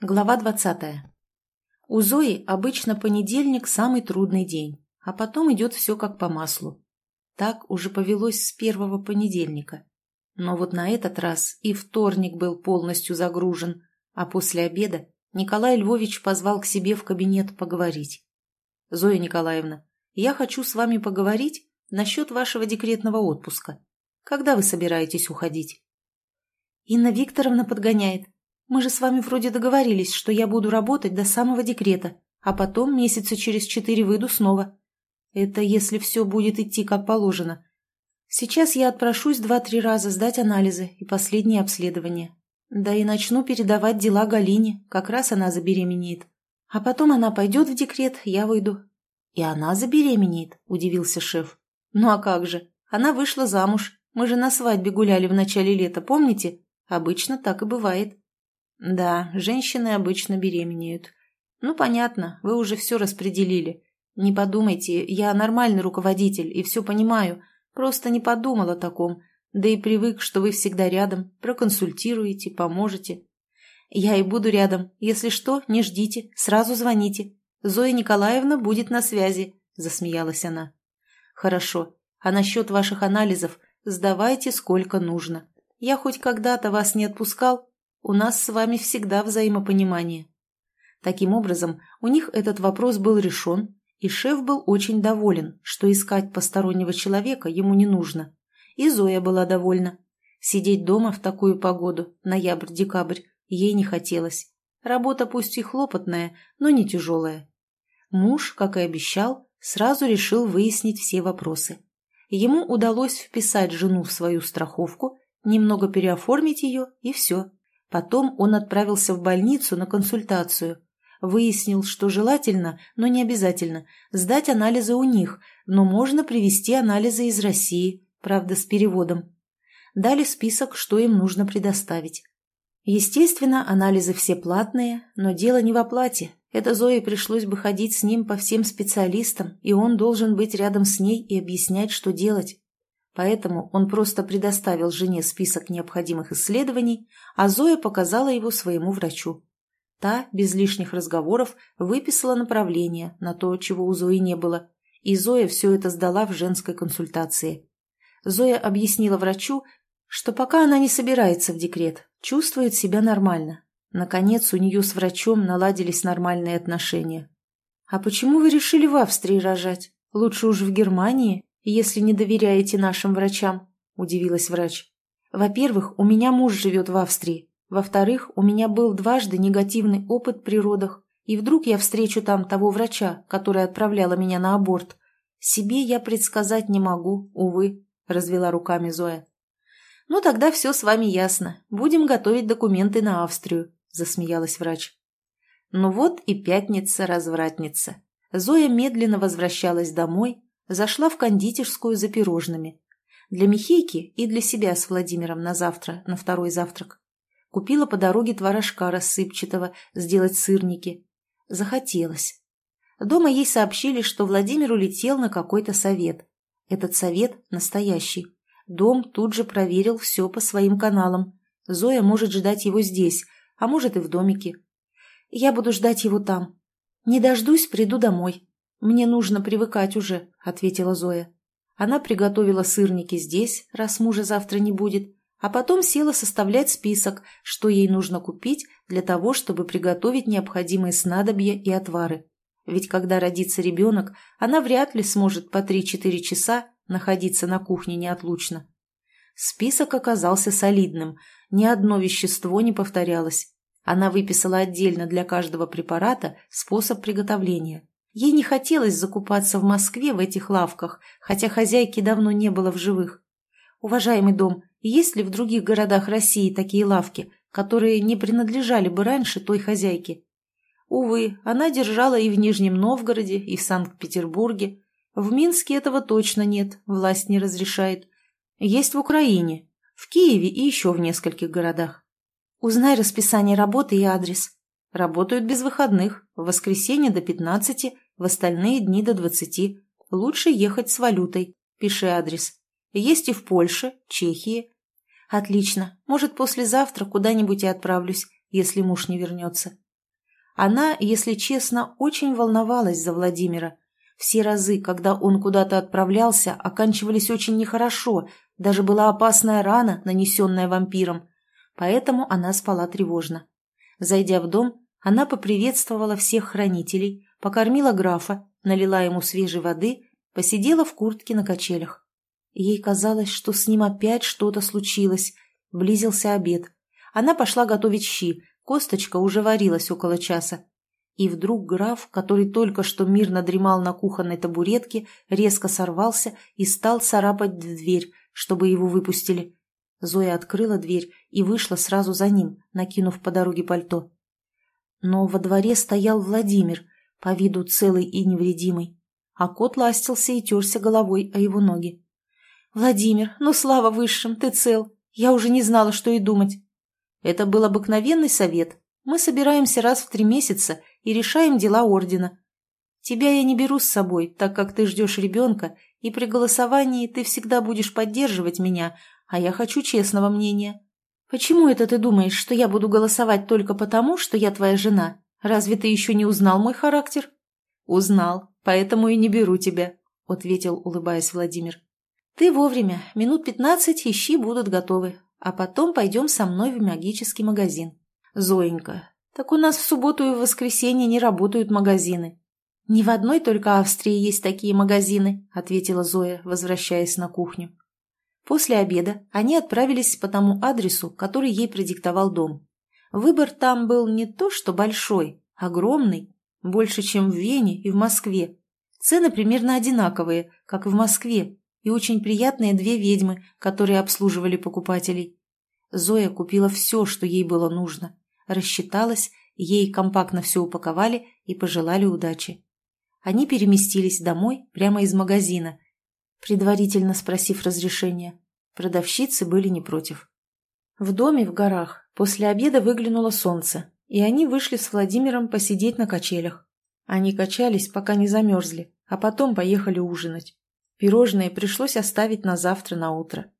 Глава 20. У Зои обычно понедельник самый трудный день, а потом идет все как по маслу. Так уже повелось с первого понедельника. Но вот на этот раз и вторник был полностью загружен, а после обеда Николай Львович позвал к себе в кабинет поговорить. «Зоя Николаевна, я хочу с вами поговорить насчет вашего декретного отпуска. Когда вы собираетесь уходить?» «Инна Викторовна подгоняет», мы же с вами вроде договорились, что я буду работать до самого декрета, а потом месяца через четыре выйду снова. Это если все будет идти как положено. Сейчас я отпрошусь два-три раза сдать анализы и последние обследования. Да и начну передавать дела Галине, как раз она забеременеет. А потом она пойдет в декрет, я выйду. И она забеременеет, удивился шеф. Ну а как же? Она вышла замуж. Мы же на свадьбе гуляли в начале лета, помните? Обычно так и бывает. Да, женщины обычно беременеют. Ну, понятно, вы уже все распределили. Не подумайте, я нормальный руководитель и все понимаю. Просто не подумал о таком. Да и привык, что вы всегда рядом, проконсультируете, поможете. Я и буду рядом. Если что, не ждите, сразу звоните. Зоя Николаевна будет на связи, засмеялась она. Хорошо. А насчет ваших анализов сдавайте сколько нужно. Я хоть когда-то вас не отпускал, у нас с вами всегда взаимопонимание». Таким образом, у них этот вопрос был решен, и шеф был очень доволен, что искать постороннего человека ему не нужно. И Зоя была довольна. Сидеть дома в такую погоду, ноябрь-декабрь, ей не хотелось. Работа пусть и хлопотная, но не тяжелая. Муж, как и обещал, сразу решил выяснить все вопросы. Ему удалось вписать жену в свою страховку, немного переоформить ее, и все. Потом он отправился в больницу на консультацию. Выяснил, что желательно, но не обязательно, сдать анализы у них, но можно привезти анализы из России, правда, с переводом. Дали список, что им нужно предоставить. Естественно, анализы все платные, но дело не в оплате. Это Зое пришлось бы ходить с ним по всем специалистам, и он должен быть рядом с ней и объяснять, что делать. Поэтому он просто предоставил жене список необходимых исследований, а Зоя показала его своему врачу. Та, без лишних разговоров, выписала направление на то, чего у Зои не было, и Зоя все это сдала в женской консультации. Зоя объяснила врачу, что пока она не собирается в декрет, чувствует себя нормально. Наконец, у нее с врачом наладились нормальные отношения. «А почему вы решили в Австрии рожать? Лучше уж в Германии?» Если не доверяете нашим врачам?» – удивилась врач. «Во-первых, у меня муж живет в Австрии. Во-вторых, у меня был дважды негативный опыт при родах, и вдруг я встречу там того врача, который отправляла меня на аборт. Себе я предсказать не могу, увы», – развела руками Зоя. «Ну, тогда все с вами ясно. Будем готовить документы на Австрию», – засмеялась врач. Ну вот и пятница-развратница. Зоя медленно возвращалась домой, зашла в кондитерскую за пирожными. Для Михейки и для себя с Владимиром на завтра, на второй завтрак. Купила по дороге творожка рассыпчатого, сделать сырники. Захотелось. Дома ей сообщили, что Владимир улетел на какой-то совет. Этот совет настоящий. Дом тут же проверил все по своим каналам. Зоя может ждать его здесь, а может и в домике. Я буду ждать его там. Не дождусь, приду домой. «Мне нужно привыкать уже», — ответила Зоя. Она приготовила сырники здесь, раз мужа завтра не будет, а потом села составлять список, что ей нужно купить для того, чтобы приготовить необходимые снадобья и отвары. Ведь когда родится ребенок, она вряд ли сможет по 3-4 часа находиться на кухне неотлучно. Список оказался солидным, ни одно вещество не повторялось. Она выписала отдельно для каждого препарата способ приготовления. Ей не хотелось закупаться в Москве в этих лавках, хотя хозяйки давно не было в живых. Уважаемый дом, есть ли в других городах России такие лавки, которые не принадлежали бы раньше той хозяйке? Увы, она держала и в Нижнем Новгороде, и в Санкт-Петербурге. В Минске этого точно нет, власть не разрешает. Есть в Украине, в Киеве и еще в нескольких городах. Узнай расписание работы и адрес. Работают без выходных, в воскресенье до 15, в остальные дни до 20. Лучше ехать с валютой. Пиши адрес. Есть и в Польше, Чехии. Отлично. Может, послезавтра куда-нибудь и отправлюсь, если муж не вернется. Она, если честно, очень волновалась за Владимира. Все разы, когда он куда-то отправлялся, оканчивались очень нехорошо, даже была опасная рана, нанесенная вампиром. Поэтому она спала тревожно. Зайдя в дом, она поприветствовала всех хранителей, покормила графа, налила ему свежей воды, посидела в куртке на качелях. Ей казалось, что с ним опять что-то случилось. Близился обед. Она пошла готовить щи, косточка уже варилась около часа. И вдруг граф, который только что мирно дремал на кухонной табуретке, резко сорвался и стал царапать в дверь, чтобы его выпустили. Зоя открыла дверь и вышла сразу за ним, накинув по дороге пальто. Но во дворе стоял Владимир, по виду целый и невредимый, а кот ластился и терся головой о его ноги. «Владимир, ну слава высшим, ты цел! Я уже не знала, что и думать!» Это был обыкновенный совет. Мы собираемся раз в три месяца и решаем дела ордена. Тебя я не беру с собой, так как ты ждешь ребенка, и при голосовании ты всегда будешь поддерживать меня, а я хочу честного мнения. Почему это ты думаешь, что я буду голосовать только потому, что я твоя жена? Разве ты еще не узнал мой характер? Узнал, поэтому и не беру тебя, ответил, улыбаясь Владимир. Ты вовремя, минут пятнадцать ищи будут готовы, а потом пойдем со мной в магический магазин. Зоенька, так у нас в субботу и в воскресенье не работают магазины. «Не в одной только Австрии есть такие магазины», — ответила Зоя, возвращаясь на кухню. После обеда они отправились по тому адресу, который ей продиктовал дом. Выбор там был не то что большой, огромный, больше, чем в Вене и в Москве. Цены примерно одинаковые, как и в Москве, и очень приятные две ведьмы, которые обслуживали покупателей. Зоя купила все, что ей было нужно, рассчиталась, ей компактно все упаковали и пожелали удачи. Они переместились домой прямо из магазина, предварительно спросив разрешения. Продавщицы были не против. В доме в горах после обеда выглянуло солнце, и они вышли с Владимиром посидеть на качелях. Они качались, пока не замерзли, а потом поехали ужинать. Пирожные пришлось оставить на завтра на утро.